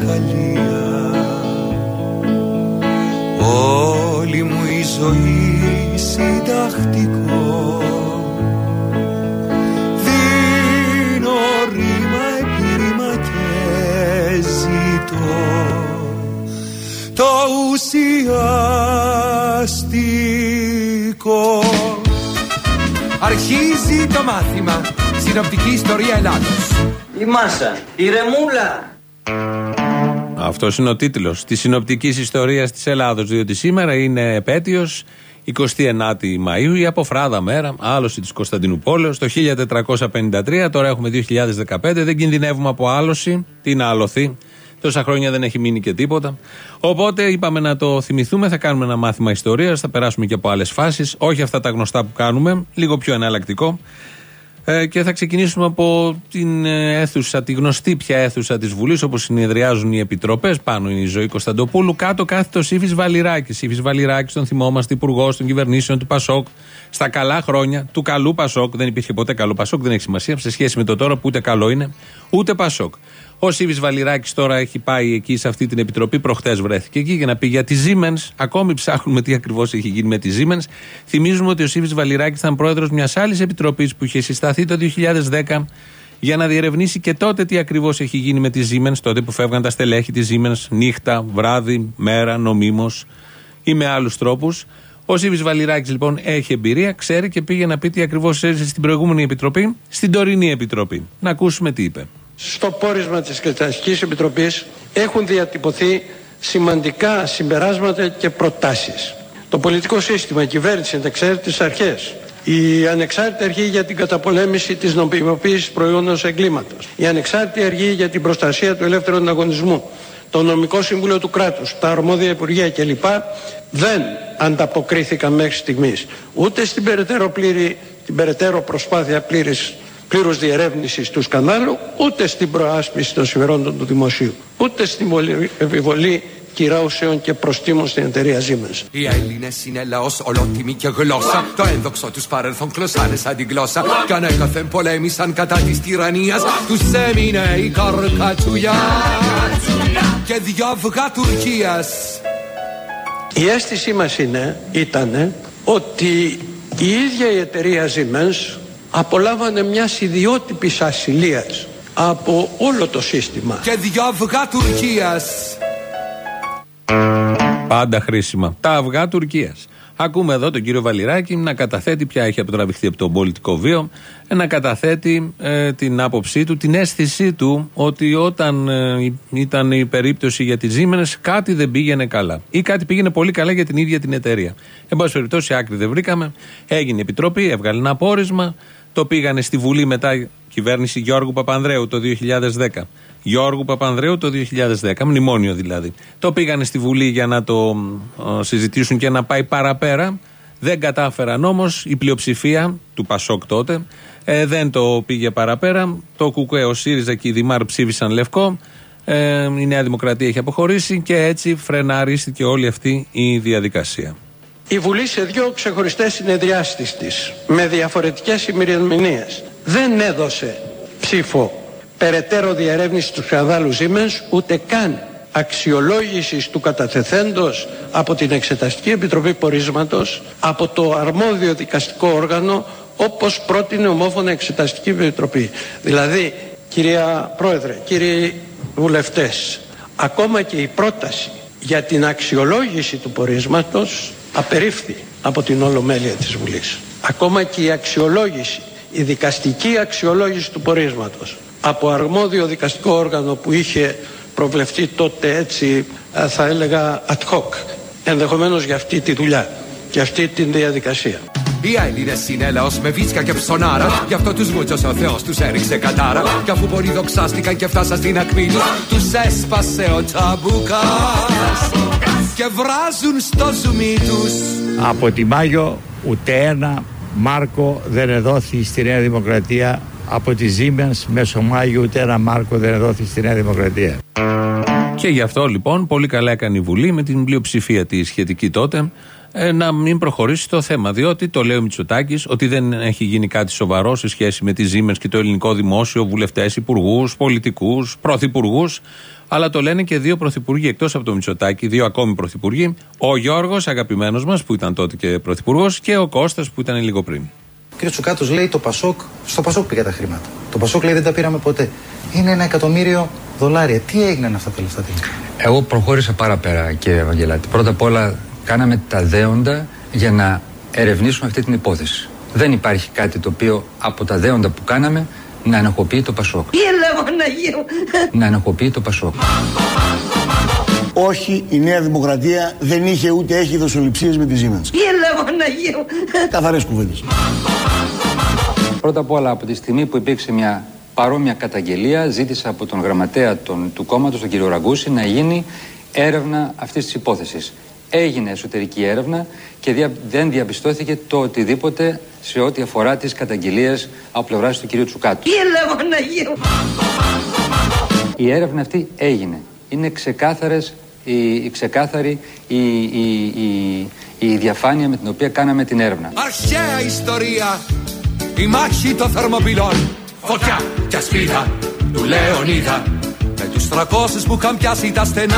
διδασκαλία Όλη μου η ζωή συντακτικό. Δίνω ρήμα επί και ζητώ Το ουσιαστικό. Αρχίζει το μάθημα Συνοπτική ιστορία Ελλάδος. Η μάσα, η ρεμούλα Αυτός είναι ο τίτλος της συνοπτικής ιστορίας της Ελλάδος. Διότι σήμερα είναι επέτειος 29η Μαου, η αποφράδα μέρα, άλωση της Κωνσταντινούπολεω το 1453. Τώρα έχουμε 2015, δεν κινδυνεύουμε από άλωση. Τι να αλωθεί. Τόσα χρόνια δεν έχει μείνει και τίποτα. Οπότε είπαμε να το θυμηθούμε, θα κάνουμε ένα μάθημα ιστορίας, θα περάσουμε και από άλλες φάσεις. Όχι αυτά τα γνωστά που κάνουμε, λίγο πιο εναλλακτικό. Ε, και θα ξεκινήσουμε από την ε, αίθουσα, τη γνωστή πια αίθουσα της Βουλής, όπω συνεδριάζουν οι επιτροπές. Πάνω είναι η ζωή Κωνσταντοπούλου. Κάτω κάθεται ο Σύφη Βαλιράκη. Σύφη Βαλιράκη, τον θυμόμαστε, υπουργός των κυβερνήσεων του Πασόκ. Στα καλά χρόνια του καλού Πασόκ. Δεν υπήρχε ποτέ καλό Πασόκ, δεν έχει σημασία σε σχέση με το τώρα που ούτε καλό είναι, ούτε Πασόκ. Ο Σίβης Βαλιράκης τώρα έχει πάει εκεί σε αυτή την επιτροπή. Προχτές βρέθηκε εκεί για να πει για τη Siemens. Ακόμη ψάχνουμε τι ακριβώς έχει γίνει με τη Siemens. Θυμίζουμε ότι ο Σίβης Βαλιράκης ήταν πρόεδρος μιας άλλης επιτροπής που είχε συσταθεί το 2010 για να διερευνήσει και τότε τι ακριβώς έχει γίνει με τη Siemens. Τότε που φεύγαν τα στελέχη της Siemens νύχτα, βράδυ, μέρα, νομίμως ή με άλλους τρόπους. Ο Σίβης Βαλιράκης λοιπόν έχει εμπειρία, ξέρει και πήγε να πει τι ακριβώς έζησε στην προηγούμενη επιτροπή, στην τωρινή επιτροπή. Να ακούσουμε τι είπε στο πόρισμα της Εξεταστικής Επιτροπής έχουν διατυπωθεί σημαντικά συμπεράσματα και προτάσεις. Το πολιτικό σύστημα, η κυβέρνηση, ανεξάρτητες αρχές, η ανεξάρτητη αρχή για την καταπολέμηση της νομιμοποίησης προϊόντος εγκλήματος, η ανεξάρτητη αρχή για την προστασία του ελεύθερου ανταγωνισμού, το νομικό συμβούλιο του κράτους, τα αρμόδια υπουργεία κλπ. δεν ανταποκρίθηκαν μέχρι στιγμής ούτε στην περαιτέρω, πλήρη, την περαιτέρω προσπάθεια πλήρης πλήρους διερεύνησης του σκανδάλου ούτε στην προάσπιση των συμφερόντων του δημοσίου ούτε στην επιβολή κυρώσεων και προστήμων στην εταιρεία Siemens. Οι Έλληνες είναι λαός ολότιμη και γλώσσα. Το ένδοξο τους παρελθόν κλωσάνε σαν την γλώσσα. Κι ανέκαθεν πολέμησαν κατά της τυραννίας. Τους έμεινε η καρκατσουλιά. Και δυο αυγά Τουρκίας. Η αίσθησή μας είναι, ήταν, ότι η ίδια η εταιρεία Siemens απολάβανε μιας ιδιότυπης ασυλίας από όλο το σύστημα. Και δυο αυγά Τουρκίας. Πάντα χρήσιμα. Τα αυγά Τουρκίας. Ακούμε εδώ τον κύριο Βαλιράκη να καταθέτει, πια έχει αποτραβηχθεί από τον πολιτικό βίο, να καταθέτει ε, την άποψή του, την αίσθησή του ότι όταν ε, ήταν η περίπτωση για τις Siemens κάτι δεν πήγαινε καλά. Ή κάτι πήγαινε πολύ καλά για την ίδια την εταιρεία. Εν πάση περιπτώσει, άκρη δεν βρήκαμε. Έγινε επιτροπή, έβγαλε ένα απόρισμα. Το πήγανε στη Βουλή μετά κυβέρνηση Γιώργου Παπανδρέου το 2010. Γιώργου Παπανδρέου το 2010, μνημόνιο δηλαδή. Το πήγανε στη Βουλή για να το συζητήσουν και να πάει παραπέρα. Δεν κατάφεραν όμως η πλειοψηφία του Πασόκ τότε ε, δεν το πήγε παραπέρα. Το Κουκουέ, ο ΣΥΡΙΖΑ και η Δημάρ ψήφισαν λευκό. Ε, η Νέα Δημοκρατία έχει αποχωρήσει και έτσι φρεναρίστηκε όλη αυτή η διαδικασία η Βουλή σε δύο ξεχωριστές συνεδριάσεις της με διαφορετικές ημερομηνίες δεν έδωσε ψήφο περαιτέρω διερεύνηση του σκανδάλου Siemens ούτε καν αξιολόγησης του καταθεθέντος από την Εξεταστική Επιτροπή Πορίσματος από το αρμόδιο δικαστικό όργανο όπως πρότεινε ομόφωνα Εξεταστική Επιτροπή. Δηλαδή, κυρία Πρόεδρε, κύριοι βουλευτές, ακόμα και η πρόταση για την αξιολόγηση του πορίσματος απερίφθη από την Ολομέλεια της Βουλής. Ακόμα και η αξιολόγηση, η δικαστική αξιολόγηση του πορίσματος από αρμόδιο δικαστικό όργανο που είχε προβλεφτεί τότε έτσι θα έλεγα ad hoc ενδεχομένως για αυτή τη δουλειά και αυτή τη διαδικασία. Οι Έλληνες είναι λαός με βίτσια και ψωνάρα. Γι' αυτό τους μούτσος ο Θεός τους έριξε κατάρα. Κι αφού πολύ δοξάστηκαν και φτάσαν στην ακμή τους, τους έσπασε ο τσαμπουκάς. Και βράζουν στο ζουμί τους. Από τη Μάγιο ούτε ένα μάρκο δεν εδόθη στη Νέα Δημοκρατία. Από τη Siemens μέσω Μάγιο ούτε ένα μάρκο δεν εδόθη στη Νέα Δημοκρατία. Και γι' αυτό λοιπόν πολύ καλά έκανε η Βουλή με την πλειοψηφία τη σχετική τότε ε, να μην προχωρήσει το θέμα. Διότι το λέει ο Μητσοτάκης ότι δεν έχει γίνει κάτι σοβαρό σε σχέση με τη Siemens και το ελληνικό δημόσιο, βουλευτές, υπουργούς, πολιτικούς, πρωθυπουργούς. Αλλά το λένε και δύο πρωθυπουργοί εκτός από το Μητσοτάκη, δύο ακόμη πρωθυπουργοί. Ο Γιώργος, αγαπημένος μας, που ήταν τότε και πρωθυπουργός, και ο Κώστας που ήταν λίγο πριν. Ο κ. Τσουκάτος λέει το Πασόκ, στο Πασόκ πήγα τα χρήματα. Το Πασόκ λέει δεν τα πήραμε ποτέ. Είναι ένα εκατομμύριο δολάρια. Τι έγιναν αυτά τα λεφτά τελικά; Εγώ προχώρησα πάρα πέρα, κύριε Ευαγγελάτη. Πρώτα απ' όλα, κάναμε τα δέοντα για να ερευνήσουμε αυτή την υπόθεση. Δεν υπάρχει κάτι το οποίο από τα δέοντα που κάναμε να ενοχοποιεί το Πασόκ. Τι λέω, Να ενοχοποιεί το Πασόκ. Όχι, η Νέα Δημοκρατία δεν είχε ούτε έχει δοσοληψίες με τη Siemens. Τι λέω, Παναγίου. Καθαρές κουβέντες. Πρώτα απ' όλα, από τη στιγμή που υπήρξε μια παρόμοια καταγγελία, ζήτησα από τον γραμματέα τον, του κόμματος, τον κύριο Ραγκούση, να γίνει έρευνα αυτής της υπόθεσης. Έγινε εσωτερική έρευνα και δια, δεν διαπιστώθηκε το οτιδήποτε σε ό,τι αφορά τις καταγγελίες από πλευράς του κυρίου Τσουκάτου. Τι λέω, Παναγίου. Η έρευνα αυτή έγινε. Είναι ξεκάθαρες, η, η ξεκάθαρη η, η, η, η διαφάνεια με την οποία κάναμε την έρευνα. Αρχαία ιστορία Η μάχη των θερμοπυλών Φωτιά και ασπίδα του Λεωνίδα Με τους τρακόσους που είχαν πιάσει τα στενά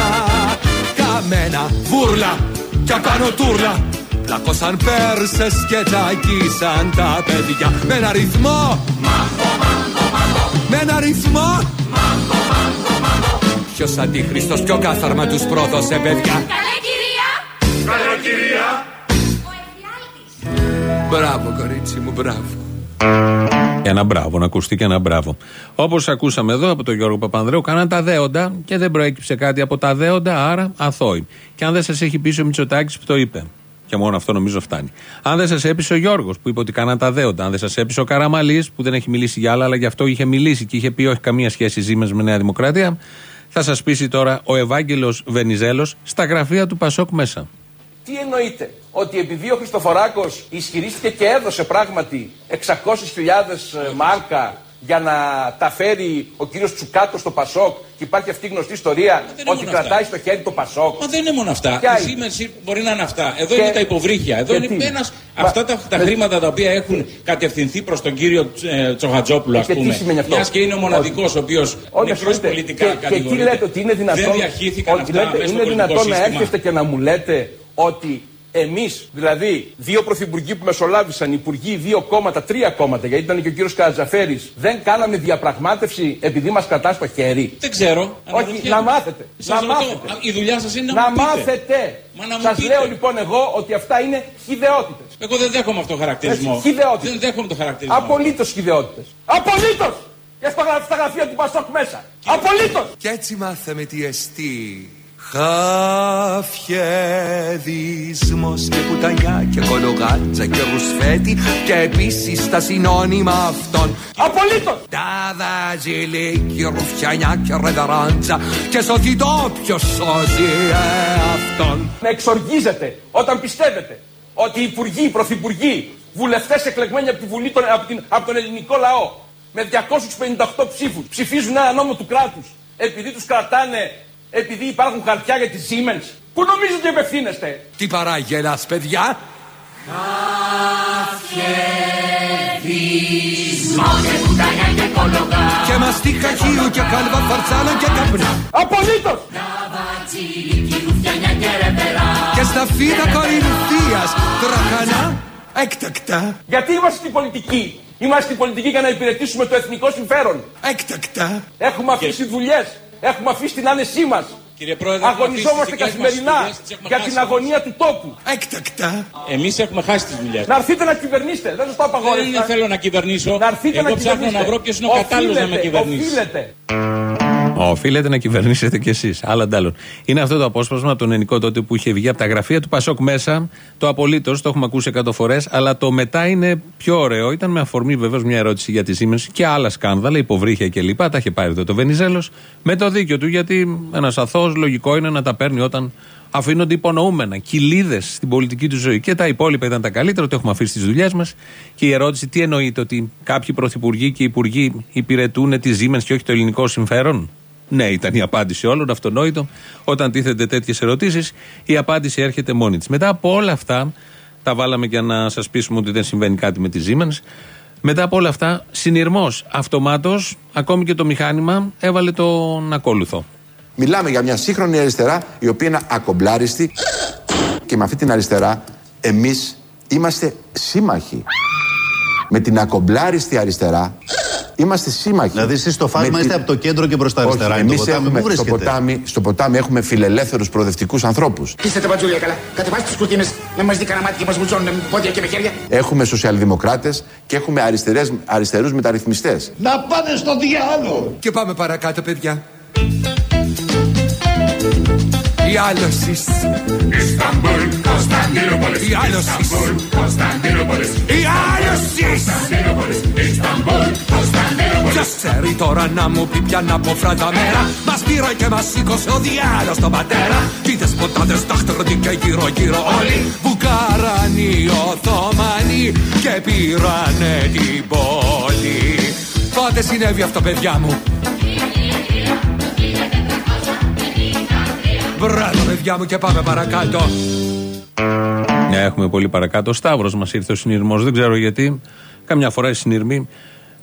Καμένα βούρλα και απάνω τούρλα. Πλακώσαν Πέρσες και τσακίσαν τα παιδιά. Με ένα ρυθμό. Με ένα ρυθμό. Ποιος αντίχριστος πιο κάθαρμα τους πρόδωσε παιδιά. Καλέ κυρία! Καλά κυρία. Ο εφιάλτης. Μπράβο κορίτσι μου μπράβο. Και ένα μπράβο, να ακουστεί και ένα μπράβο. Όπως ακούσαμε εδώ από τον Γιώργο Παπανδρέου, κάναν τα δέοντα και δεν προέκυψε κάτι από τα δέοντα, άρα αθώοι. Και αν δεν σας έχει πείσει ο Μητσοτάκης που το είπε, και μόνο αυτό νομίζω φτάνει. Αν δεν σας έπεισε ο Γιώργος που είπε ότι κάναν τα δέοντα, αν δεν σας έπεισε ο Καραμαλής που δεν έχει μιλήσει για άλλα, αλλά γι' αυτό είχε μιλήσει και είχε πει όχι καμία σχέση ζήμε μες Νέα Δημοκρατία, θα σας πείσει τώρα ο Ευάγγελος Βενιζέλος στα γραφεία του Πασόκ μέσα. Τι εννοείται, ότι επειδή ο Χριστοφοράκος ισχυρίστηκε και έδωσε πράγματι 600.000 μάρκα για να τα φέρει ο κύριος Τσουκάτος στο Πασόκ και υπάρχει αυτή η γνωστή ιστορία είναι ότι μόνο κρατάει αυτά. στο χέρι το Πασόκ. Μα δεν είναι μόνο αυτά. Ποια Η είναι; Siemens μπορεί να είναι αυτά. Εδώ Και- είναι τα υποβρύχια. Εδώ και είναι τι; ένας, Μα- αυτά τα, τα με- χρήματα τα οποία έχουν κατευθυνθεί προς τον κύριο ε, Τσοχατζόπουλο, ας Και τι πούμε. σημαίνει αυτό; Μιας και είναι ο μοναδικός ο οποίος Όχι, μικρό ασχολείται. πολιτικά και, και τι κατηγορείται. λέτε ότι είναι δυνατόν, Δεν διαχύθηκαν ότι αυτά λέτε, μέσα στο είναι πολιτικό δυνατόν να σύστημα. έρχεστε και να μου λέτε ότι εμείς, δηλαδή δύο πρωθυπουργοί που μεσολάβησαν, υπουργοί, δύο κόμματα, τρία κόμματα, γιατί ήταν και ο κύριος Καρατζαφέρης, δεν κάναμε διαπραγμάτευση επειδή μας κρατάς στο χέρι. Δεν ξέρω. Όχι, αναρωτιέμαι. να μάθετε. Σας να ρωτώ. μάθετε. Α, Η δουλειά σας είναι να, Να μου πείτε. μάθετε. Μα να μου Σας πείτε. λέω λοιπόν εγώ ότι αυτά είναι χιδεότητες. Εγώ δεν δέχομαι αυτό το χαρακτηρισμό. Έτσι, χιδεότητες. Δεν δέχομαι το χαρακτηρισμό. Απολύτως χιδεότητες. Απολύτως! Και στα, γρα- στα γραφεία του Πασόκ μέσα. Απολύτως! Κι έτσι μάθαμε τι εστί Χαφιεδισμός και πουτανιά και κολογάτσα και ρουσφέτη Και επίσης τα συνώνυμα αυτών Απολύτως! Τα βαζιλίκι, ρουφιανιά και ρεδαράντζα Και σωθεί το ποιος σώζει ε, αυτόν Να εξοργίζετε όταν πιστεύετε ότι οι υπουργοί, οι πρωθυπουργοί, βουλευτές εκλεγμένοι από, τη Βουλή, των- από, την- από τον ελληνικό λαό με 258 ψήφους ψηφίζουν ένα νόμο του κράτους επειδή τους κρατάνε, επειδή υπάρχουν χαρτιά για τη Siemens. Πού νομίζετε ότι απευθύνεστε. Τι παράγελας παιδιά; Και μαστίχα χείου και κάλβα φαρτσάλα και καπνά Απολύτως! Και στα φίδα κορινθίας τραχανά έκτακτα Γιατί είμαστε στην πολιτική; Είμαστε στην πολιτική για να υπηρετήσουμε το εθνικό συμφέρον. Έκτακτα Έχουμε αφήσει δουλειές. Έχουμε αφήσει την άνεσή μας. Κύριε Πρόεδρε, έχουμε αφήσει Αγωνιζόμαστε τις δικές μας καθημερινά δουλειές, τις έχουμε για χάσει την όμως. αγωνία του τόπου. Έκτακτα Εμείς έχουμε χάσει τις δουλειές. Να έρθετε να κυβερνήσετε. Δεν σας το απαγόρευσα. Δεν θέλω να κυβερνήσω. Να έρθετε Εγώ να ψάχνω κυβερνήσετε. να βρω ποιος είναι ο κατάλληλος να με Οφείλετε, κυβερνήσει. Οφείλετε. Οφείλετε να κυβερνήσετε κι εσείς. Άλλα αντάλλων. Είναι αυτό το απόσπασμα από τον Ενικό τότε που είχε βγει από τα γραφεία του Πασόκ μέσα. Το απολύτως, το έχουμε ακούσει εκατό φορές. Αλλά το μετά είναι πιο ωραίο. Ήταν με αφορμή βεβαίως μια ερώτηση για τη Siemens και άλλα σκάνδαλα, υποβρύχια κλπ. Τα είχε πάρει εδώ το Βενιζέλος. Με το δίκιο του, γιατί ένας αθώος λογικό είναι να τα παίρνει όταν αφήνονται υπονοούμενα, κοιλίδε στην πολιτική του ζωή. Και τα υπόλοιπα ήταν τα καλύτερα, το έχουμε αφήσει στις δουλειές μας. Και η ερώτηση, τι εννοείται, ότι κάποιοι πρωθυπουργοί και υπουργοί υπηρετούν τη Siemens και όχι το ελληνικό συμφέρον; Ναι, ήταν η απάντηση όλων, αυτονόητο. Όταν τίθενται τέτοιες ερωτήσεις, η απάντηση έρχεται μόνη της. Μετά από όλα αυτά, τα βάλαμε για να σας πείσουμε ότι δεν συμβαίνει κάτι με τη Siemens. Μετά από όλα αυτά, συνειρμός αυτομάτως, ακόμη και το μηχάνημα έβαλε τον ακόλουθο. Μιλάμε για μια σύγχρονη αριστερά η οποία είναι ακομπλάριστη και με αυτή την αριστερά εμείς είμαστε σύμμαχοι. Με την ακομπλάριστη αριστερά είμαστε σύμμαχοι. Δηλαδή, εσείς στο φάσμα Με είστε την- από το κέντρο και προς τα Όχι, αριστερά. Είναι το εμείς ποτάμι. έχουμε, Πού στο, βρίσκεται; ποτάμι, στο ποτάμι έχουμε φιλελεύθερους προοδευτικούς ανθρώπους. Είστε τα μπατζούλια καλά. Κατεβάστε τι κουρτίνε να μας δει κανένα μάτι και μας βουλτσώνουν με πόδια και με χέρια. Έχουμε σοσιαλδημοκράτες και έχουμε αριστερές, αριστερούς μεταρρυθμιστές. Να πάνε στο διάλογο. Και πάμε παρακάτω, παιδιά. Η άλωσης. Istanbul, Constantinopolis. Η άλωσης. Istanbul, Constantinopolis. Η άλωσης. Constantinopolis. Istanbul, Constantinopolis. Ποιος ξέρει τώρα να μου πει πια να πω φράτα μέρα Μας πήρε και μας σήκωσε ο διάλος τον πατέρα Κι οι δεσποτάδες τάχτρονται και γύρω γύρω όλοι Μπουκάραν οι Οθωμανοί και πήρανε την πόλη Πότε συνέβη αυτό παιδιά μου Μπράβο παιδιά μου και πάμε παρακάτω Ναι, έχουμε πολύ παρακάτω. Ο Σταύρος μας ήρθε ο συνειρμός. Δεν ξέρω γιατί. Καμιά φορά οι συνειρμοί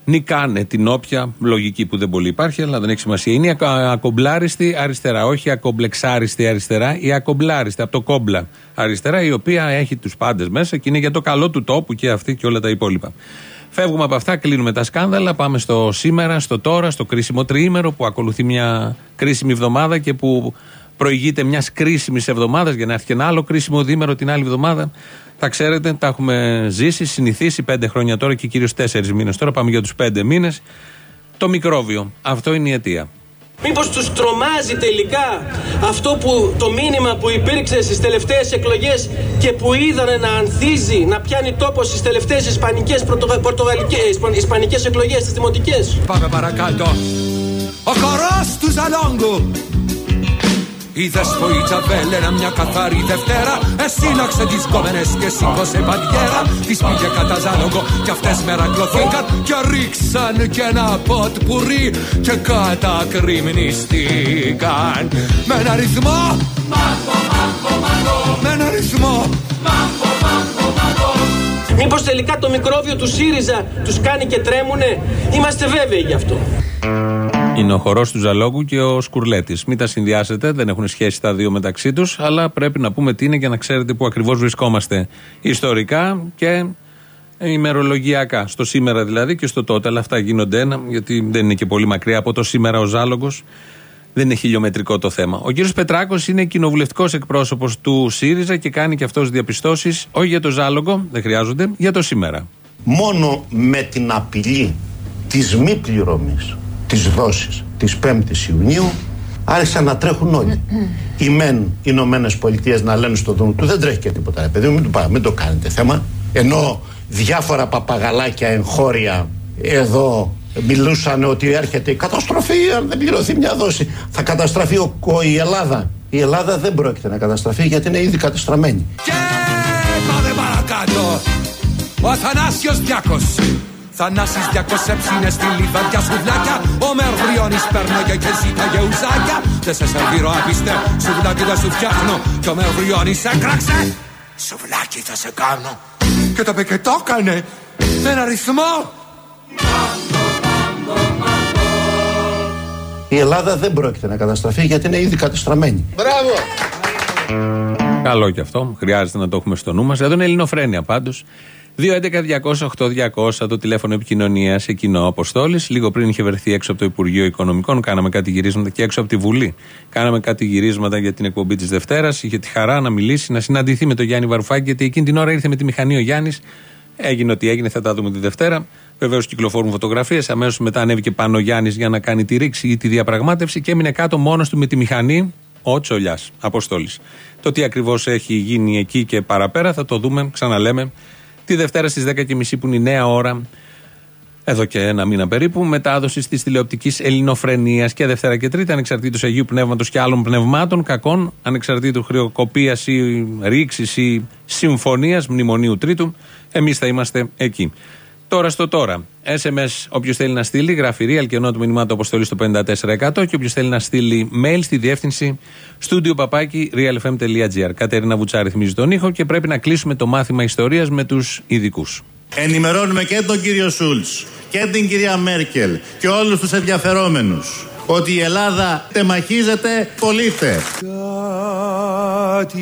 νικάνε την όποια λογική που δεν πολύ υπάρχει, αλλά δεν έχει σημασία. Είναι η ακο- ακομπλάριστη αριστερά, όχι η ακομπλεξάριστη αριστερά, η ακομπλάριστη από το κόμπλα αριστερά, η οποία έχει τους πάντες μέσα και είναι για το καλό του τόπου και αυτή και όλα τα υπόλοιπα. Φεύγουμε από αυτά, κλείνουμε τα σκάνδαλα, πάμε στο σήμερα, στο τώρα, στο κρίσιμο τριήμερο που ακολουθεί μια κρίσιμη εβδομάδα και που προηγείται μιας κρίσιμης εβδομάδας για να έρθει και ένα άλλο κρίσιμο δίμερο την άλλη εβδομάδα. Θα ξέρετε, τα έχουμε ζήσει, συνηθίσει πέντε χρόνια τώρα και κυρίως τέσσερις μήνες τώρα. Πάμε για τους πέντε μήνες. Το μικρόβιο. Αυτό είναι η αιτία. Μήπως τους τρομάζει τελικά αυτό που το μήνυμα που υπήρξε στις τελευταίες εκλογές και που είδανε να ανθίζει, να πιάνει τόπο στις τελευταίες ισπανικές, πρωτογα- πορτογαλικές, ισπαν- ισπανικές εκλογές, τις δημοτικές; Πάμε παρακάτω. Ο χορός του Ζαλόγκου. Είδες που η Τζαβέλ μια καθαρή Δευτέρα. Εσύναξε τις κόμενες και σήκωσε παντιέρα Τις πήγε κατά Ζάλογο κι αυτές μερακλωθήκαν. Και ρίξαν και ένα ποτ πουρί Και κατακριμνιστήκαν Με ένα ρυθμό. Με ένα ρυθμό. Μήπως τελικά το μικρόβιο του ΣΥΡΙΖΑ τους κάνει και τρέμουνε; Είμαστε βέβαιοι γι' αυτό. Είναι ο χορός του Ζαλόγκου και ο Σκουρλέτης. Μην τα συνδυάσετε, δεν έχουν σχέση τα δύο μεταξύ τους, αλλά πρέπει να πούμε τι είναι για να ξέρετε πού ακριβώς βρισκόμαστε ιστορικά και ημερολογιακά. Στο σήμερα δηλαδή και στο τότε. Αλλά αυτά γίνονται ένα, γιατί δεν είναι και πολύ μακριά από το σήμερα ο Ζάλογος. Δεν είναι χιλιομετρικό το θέμα. Ο κύριος Πετράκος είναι κοινοβουλευτικός εκπρόσωπος του ΣΥΡΙΖΑ και κάνει και αυτός διαπιστώσεις, όχι για το Ζάλογο, δεν χρειάζονται, για το σήμερα. μόνο με την απειλή της μη πληρωμής της δόσης της 5ης Ιουνίου άρχισαν να τρέχουν όλοι. Οι μεν Ηνωμένες Πολιτείες να λένε στο δρόμο του δεν τρέχει και τίποτα. Ρε παιδί μου, μην το, πά- μην το κάνετε θέμα. Ενώ διάφορα παπαγαλάκια εγχώρια εδώ μιλούσαν ότι έρχεται η καταστροφή αν δεν πληρωθεί μια δόση. Θα καταστραφεί ο, ο- η Ελλάδα. Η Ελλάδα δεν πρόκειται να καταστραφεί γιατί είναι ήδη καταστραμμένη. Και πάμε παρακάτω Ο Αθανάσιος Διάκος Θανάσης Διάκος έψινες στη λιβαδιά σουβλάκια Ο Μερβριώνης πέρναγε και ζήταγε ουζάκια Δεν σε σερβίρω άπιστε Σουβλάκι δεν σου φτιάχνω Και ο Μερβριώνης έκραξε Σουβλάκι θα σε κάνω Και το είπε και το έκανε Με ένα ρυθμό Η Ελλάδα δεν πρόκειται να καταστραφεί γιατί είναι ήδη καταστραμμένη. Μπράβο. Καλό και αυτό. Χρειάζεται να το έχουμε στο νου μας. Εδώ είναι Ελληνοφρένια πάντως. 2.11.208.200 το τηλέφωνο επικοινωνίας εκείνο Αποστόλης. Λίγο πριν είχε βρεθεί έξω από το Υπουργείο Οικονομικών, κάναμε κάτι γυρίσματα και έξω από τη Βουλή. Κάναμε κάτι γυρίσματα για την εκπομπή της Δευτέρας. Είχε τη χαρά να μιλήσει, να συναντηθεί με τον Γιάννη Βαρουφάκη, γιατί εκείνη την ώρα ήρθε με τη μηχανή ο Γιάννης. Έγινε ό,τι έγινε, θα τα δούμε τη Δευτέρα. Βεβαίως κυκλοφορούν φωτογραφίες. Αμέσως μετά ανέβηκε πάνω ο Γιάννης για να κάνει τη ρήξη ή τη διαπραγμάτευση και έμεινε κάτω μόνος του με τη μηχανή ο Τσολιάς, Αποστόλης. Το τι ακριβώς έχει γίνει εκεί και παραπέρα θα το δούμε, ξαναλέμε, τη Δευτέρα στις 10.30 που είναι η νέα ώρα. Εδώ και ένα μήνα περίπου, μετάδοσης της τηλεοπτικής Ελληνοφρενίας και Δευτέρα και Τρίτη, ανεξαρτήτως Αγίου Πνεύματος και άλλων πνευμάτων, κακών, ανεξαρτήτως χρεοκοπίας ή ρήξης ή συμφωνίας, μνημονίου Τρίτου. Εμείς θα είμαστε εκεί. Τώρα στο τώρα. SMS, όποιος θέλει να στείλει, γράφει real και ενώ του μηνυμάτου αποστολής στο 54% και όποιος θέλει να στείλει mail στη διεύθυνση studio παπάκι realfm.gr. Κατερίνα Βουτσά θυμίζει τον ήχο και πρέπει να κλείσουμε το μάθημα ιστορίας με τους ειδικούς. Ενημερώνουμε και τον κύριο Σούλτς και την κυρία Μέρκελ και όλους τους ενδιαφερόμενους ότι η Ελλάδα τεμαχίζεται πολίτε. Κάτι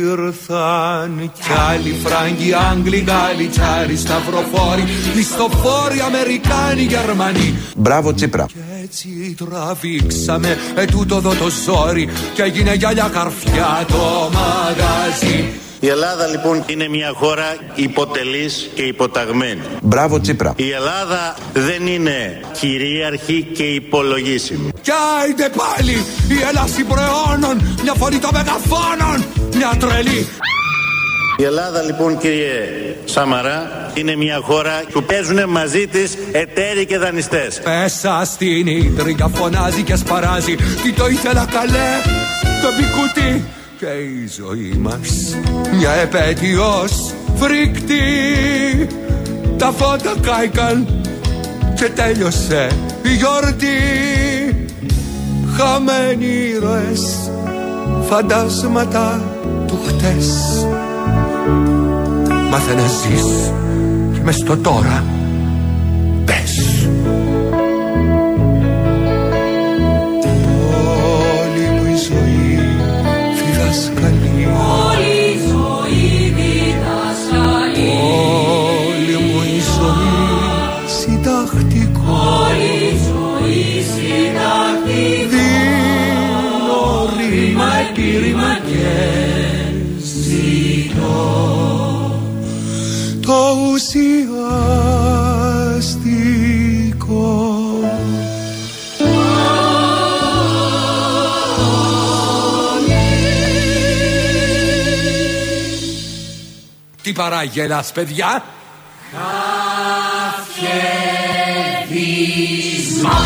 ήρθαν κι άλλοι Φράγκοι, Άγγλοι, Γάλλοι, Τσάροι, Σταυροφόροι, Μισθοφόροι, Αμερικάνοι, Γερμανοί. Μπράβο Τσίπρα. Έτσι τραβήξαμε ετούτο εδώ το ζόρι και έγινε γυαλιά καρφιά το μαγαζί. Η Ελλάδα λοιπόν είναι μια χώρα υποτελής και υποταγμένη. Μπράβο Τσίπρα. Η Ελλάδα δεν είναι κυρίαρχη και υπολογίσιμη. Κι άιντε πάλι η Ελλάση προαιώνων, μια φωνή των μεγαφώνων, μια τρελή. Η Ελλάδα λοιπόν κύριε Σαμαρά είναι μια χώρα που παίζουν μαζί της εταίροι και δανειστές. Πέσα στην ίντριγκα φωνάζει και σπαράζει Τι το ήθελα καλέ το μπικούτι Και η ζωή μας. Μια επέτειος φρικτή. Τα φώτα κάηκαν και τέλειωσε η γιορτή. Χαμένοι ήρωες φαντάσματα του χτες. Μάθε να ζεις και μες στο τώρα escalier. Παράγελας παιδιά Καφιεδισμό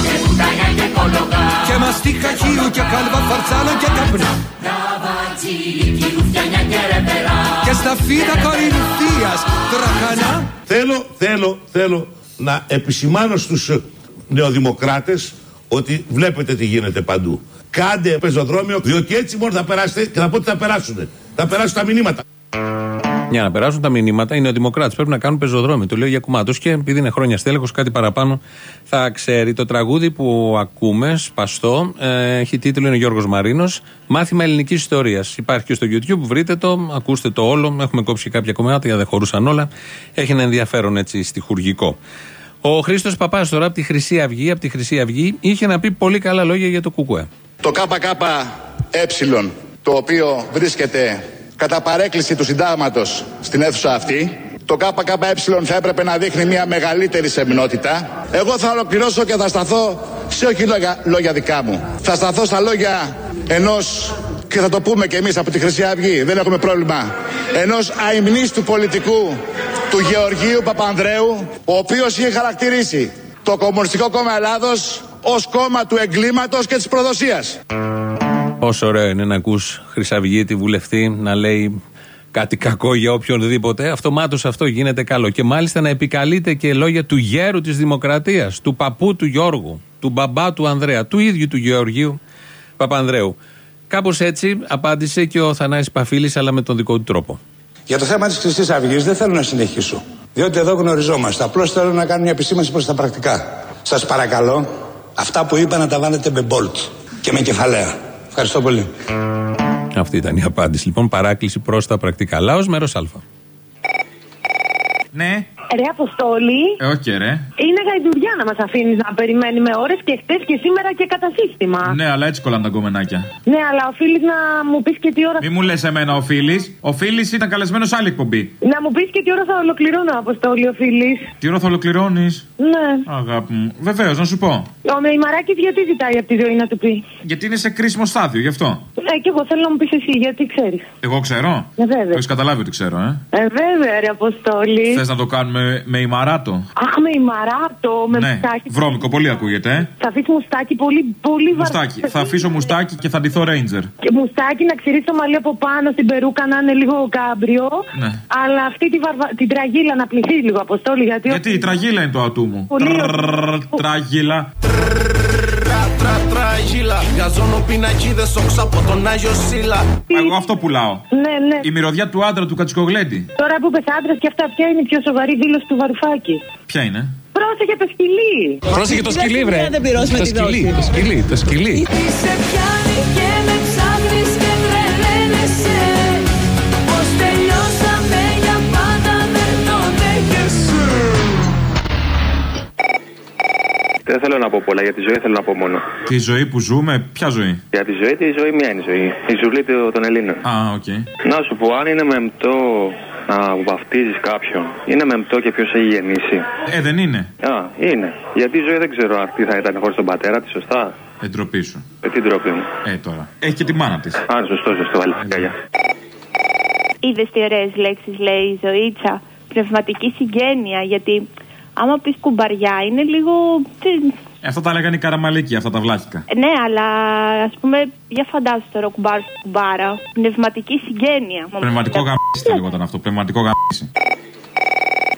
και κουτάνια και κολογά Και μαστίχα χείου και κάλβα φαρτσάλων και καπνά Τραβατζίλικη ρουφιάνια και ρεβερά Και στα φίδα κορινθίας τραχανά Θέλω, θέλω, θέλω να επισημάνω στους ε, νεοδημοκράτες ότι βλέπετε τι γίνεται παντού. Κάντε πεζοδρόμιο, διότι έτσι μόνο θα περάσετε και θα πω ότι θα περάσουν. Θα περάσουν τα μηνύματα. Για να περάσουν τα μηνύματα, είναι ο Δημοκράτη. Πρέπει να κάνουν πεζοδρόμιο. Το λέω για κουμάτο και επειδή είναι χρόνια στέλεχος, κάτι παραπάνω θα ξέρει. Το τραγούδι που ακούμε, σπαστό, ε, έχει τίτλο είναι Γιώργος Μαρίνος. Μάθημα ελληνικής ιστορίας. Υπάρχει και στο YouTube, βρείτε το, ακούστε το όλο. Έχουμε κόψει κάποια κομμάτια, δεν χωρούσαν όλα. Έχει ένα ενδιαφέρον έτσι στοιχουργικό. Ο Χρήστος Παπάς τώρα από τη Χρυσή Αυγή, από τη Χρυσή Αυγή, είχε να πει πολύ καλά λόγια για το Κουκουέ. Το ΚΚΕ, το οποίο βρίσκεται κατά παρέκκληση του συντάγματος στην αίθουσα αυτή, το ΚΚΕ θα έπρεπε να δείχνει μια μεγαλύτερη σεμνότητα. Εγώ θα ολοκληρώσω και θα σταθώ σε όχι λόγια, λόγια δικά μου. Θα σταθώ στα λόγια ενός και θα το πούμε και εμείς από τη Χρυσή Αυγή, δεν έχουμε πρόβλημα, ενός αιμνίστου πολιτικού του Γεωργίου Παπανδρέου, ο οποίος είχε χαρακτηρίσει το Κομμουνιστικό Κόμμα Ελλάδος ως κόμμα του εγκλήματος και της προδοσίας. Πόσο ωραίο είναι να ακούς Χρυσαυγήτη βουλευτή να λέει κάτι κακό για οποιονδήποτε. Αυτομάτως αυτό γίνεται καλό. Και μάλιστα να επικαλείται και λόγια του γέρου της Δημοκρατίας, του παππού του Γιώργου, του μπαμπά του Ανδρέα, του ίδιου του Γεωργίου Παπανδρέου. Κάπως έτσι απάντησε και ο Θανάης Παφίλης αλλά με τον δικό του τρόπο. Για το θέμα της Χρυσής Αυγής δεν θέλω να συνεχίσω. Διότι εδώ γνωριζόμαστε. Απλώς θέλω να κάνω μια επισήμανση προς τα πρακτικά. Σας παρακαλώ, αυτά που είπα να τα βάλετε με μπολτ και με κεφαλαία. Ευχαριστώ πολύ. Αυτή ήταν η απάντηση. Λοιπόν, παράκληση προς τα πρακτικά. Λάο μέρος Α. Ναι. Ρε Αποστόλη, Ε, όχι ρε. είναι γαϊδουριά να μας αφήνεις να περιμένουμε ώρες και χτε και σήμερα και κατά σύστημα. Ναι, αλλά έτσι κολλάνε τα γκομενάκια. Ναι, αλλά οφείλεις να μου πεις και τι ώρα. Μη μου λες εμένα οφείλεις. Οφείλεις ήταν καλεσμένος σε άλλη εκπομπή. Να μου πεις και τι ώρα θα ολοκληρώνω, Αποστόλη, οφείλεις. Τι ώρα θα ολοκληρώνεις; Ναι. Αγάπη μου. Βεβαίως, να σου πω. Ο Μεϊμαράκης γιατί ζητάει από τη ζωή να του πει; Γιατί είναι σε κρίσιμο στάδιο, γι' αυτό. Ναι, και εγώ θέλω να μου πεις εσύ, γιατί ξέρεις. Εγώ ξέρω. Ε, βέβαια. Το έχεις καταλάβει ότι ξέρω, ε. Ε, βέβαια, ρε Αποστόλη. Θες να το κάνουμε με ημαράτο. Αχ, με ημαράτο, με Ναι, μουστάκι. βρώμικο, πολύ ακούγεται, ε. Θα αφήσει μουστάκι πολύ, πολύ βαρύ. Μουστάκι. Θα αφήσω μουστάκι και θα ντυθώ Ranger. Και μουστάκι να ξηρίσει το μαλλί από πάνω στην περούκα να είναι λίγο κάμπριο. Ναι. Αλλά αυτή τη βαρβα... την τραγίλα να πληθεί λίγο αποστόλη. Γιατί, Γιατί η τραγίλα είναι το ατού μου. Πολύ Τρρρρρ, Τραγίλα. Τρα τραγίλα Γαζώνω πινακίδες όξα από τον Άγιο Σίλα Εγώ αυτό πουλάω. Ναι, ναι. Η μυρωδιά του άντρα του Κατσικογλέντη. Τώρα που πες άντρας και αυτά, ποια είναι η πιο σοβαρή δήλωση του Βαρουφάκη; Ποια είναι; Πρόσεχε το σκυλί. Πρόσεχε το σκυλί, βρε. Δεν πειρώσουμε Το τη σκυλί, δόση. το σκυλί, το σκυλί. Σε πιάνει και με Δεν θέλω να πω πολλά, για τη ζωή θέλω να πω μόνο. Τη ζωή που ζούμε, ποια ζωή; Για τη ζωή, τη ζωή μια είναι η ζωή. Η ζουλή του- των Ελλήνων. Α, οκ. Να σου πω, αν είναι μεμπτό να βαφτίζεις κάποιον, είναι μεμπτό και ποιος έχει γεννήσει. Ε, δεν είναι. Α, είναι. Γιατί η ζωή δεν ξέρω αν τι θα ήταν χωρίς τον πατέρα της, σωστά; Ε, ντροπή σου. Ε, τι ντροπή μου. Ε, τώρα. Έχει και τη μάνα της. Α, σωστό, σωστό, αλήθεια. Είδες τι ωραίες λέξεις λέει η Ζωήτσα. Πνευματική συγγένεια. Γιατί άμα πεις κουμπαριά είναι λίγο. τι- Ε, αυτά τα λέγανε οι καραμαλίκοι, αυτά τα βλάχικα. Ναι, αλλά ας πούμε, για φαντάσου τώρα κουμπάρο κουμπάρα. Πνευματική συγγένεια. Πνευματικό γαμίσι θα λεγόταν αυτό. Πνευματικό γαμίσι.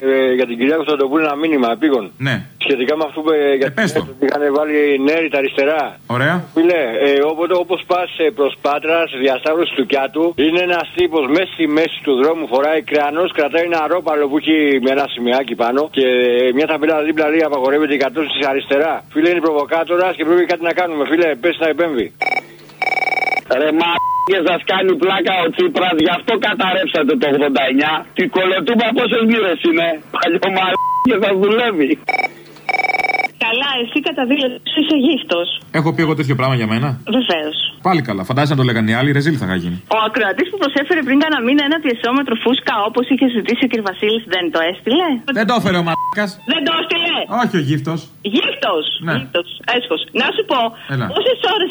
Ε, για την κυρία Κωνσταντοπούλου ένα μήνυμα επίγον. Ναι. Σχετικά με αυτό που ε, για πες το. ότι είχαν βάλει νέρι τα αριστερά. Ωραία. Φίλε, ε, όποτε, όπως πας ε, προς Πάτρας, διασταύρωση του Κιάτου, είναι ένας τύπος μέσα στη μέση του δρόμου, φοράει κράνος, κρατάει ένα ρόπαλο που έχει με ένα σημειάκι πάνω και ε, μια ταμπέλα δίπλα λέει απαγορεύεται η κατώση αριστερά. Φίλε, είναι προβοκάτορας και πρέπει κάτι να κάνουμε. Φίλε, πες θα επέμβει. Ρε μα και σας κάνει πλάκα ο Τσίπρας, γι' αυτό καταρρεύσατε το 89. Την κολοτούμπα πόσες μοίρες είναι, παλιό και θα δουλεύει. Καλά, εσύ καταδήλωσε ότι είσαι γύφτος. Έχω πει εγώ τέτοιο πράγμα για μένα; Βεβαίως. Πάλι καλά. Φαντάζεσαι να το λέγανε οι άλλοι, ρεζίλ θα είχα γίνει. Ο ακροατής που προσέφερε πριν κάνα μήνα ένα πιεσόμετρο φούσκα όπως είχε ζητήσει ο κ. Βασίλης δεν το έστειλε; Δεν το έφερε ο μαλάκας. Δεν το έστειλε. Όχι ο γύφτος. Γύφτος. Ναι. Έσχος. Να σου πω, Έλα. πόσες ώρες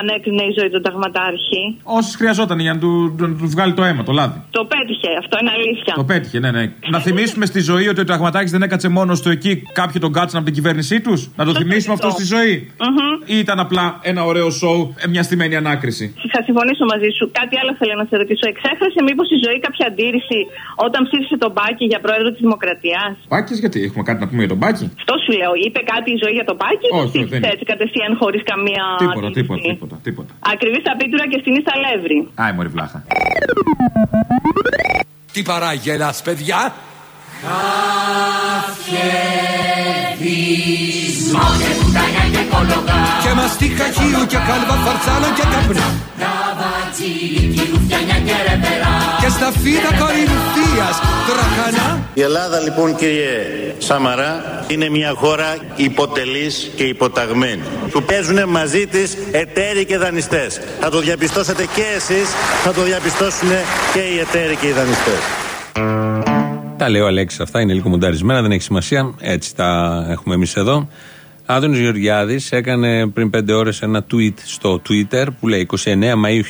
ανέκρινε η ζωή του ταγματάρχη; Όσες χρειαζόταν για να του, να του βγάλει το αίμα, το λάδι. Το πέτυχε, αυτό είναι αλήθεια. Το πέτυχε, ναι, ναι. Να θυμίσουμε στη ζωή ότι ο Τραγματάκη δεν έκατσε μόνος του εκεί, κάποιοι τον κάτσαν από την κυβέρνησή του. Να το θυμίσουμε αυτό στη ζωή. Ή ήταν απλά ένα ωραίο σοου, ε, μια στημένη ανάκριση. Θα συμφωνήσω μαζί σου. Κάτι άλλο θέλω να σε ρωτήσω. Εξέφρασε μήπως η ζωή κάποια αντίρρηση όταν ψήφισε τον Μπάκη για πρόεδρο της Δημοκρατίας; Μπάκη, γιατί έχουμε κάτι να πούμε για τον Μπάκη. Αυτό σου λέω. Είπε κάτι η ζωή για τον Μπάκη ή Όχι, το ψήφισε δεν- έτσι κατευθείαν χωρίς καμία. Τίποτα, τίποτα, τίποτα, τίποτα. Ακριβής στα πίτουρα και στην στα λεύρη. Άι, μωρή βλάχα. Τι παράγελας, παιδιά; Καφιεδισμό και κουτάνια και κόλογα Και μαστίχα χείου και κάλβα φαρτσάλο και καπνά. Ραβατζίκι, ρουφιάνια και ρεβερά Και στα φίδα κορινθίας τραχανά. Η Ελλάδα λοιπόν κύριε Σαμαρά είναι μια χώρα υποτελής και υποταγμένη που παίζουν μαζί της εταίροι και δανειστές. Θα το διαπιστώσετε και εσείς, θα το διαπιστώσουν και οι εταίροι και οι δανειστές. Τα λέει ο Αλέξης αυτά, είναι λίγο μονταρισμένα, δεν έχει σημασία. Έτσι τα έχουμε εμείς εδώ. Άδωνης Γεωργιάδης έκανε πριν πέντε ώρες ένα tweet στο Twitter που λέει 29 Μαου